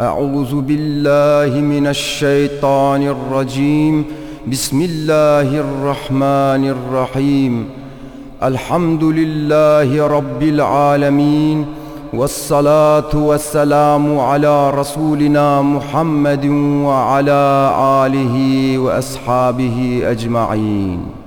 أعوذ بالله من الشيطان الرجيم. بسم الله الرحمن الرحيم. الحمد لله رب العالمين والصلاة والسلام على رسولنا محمد وعلى آله وأصحابه أجمعين.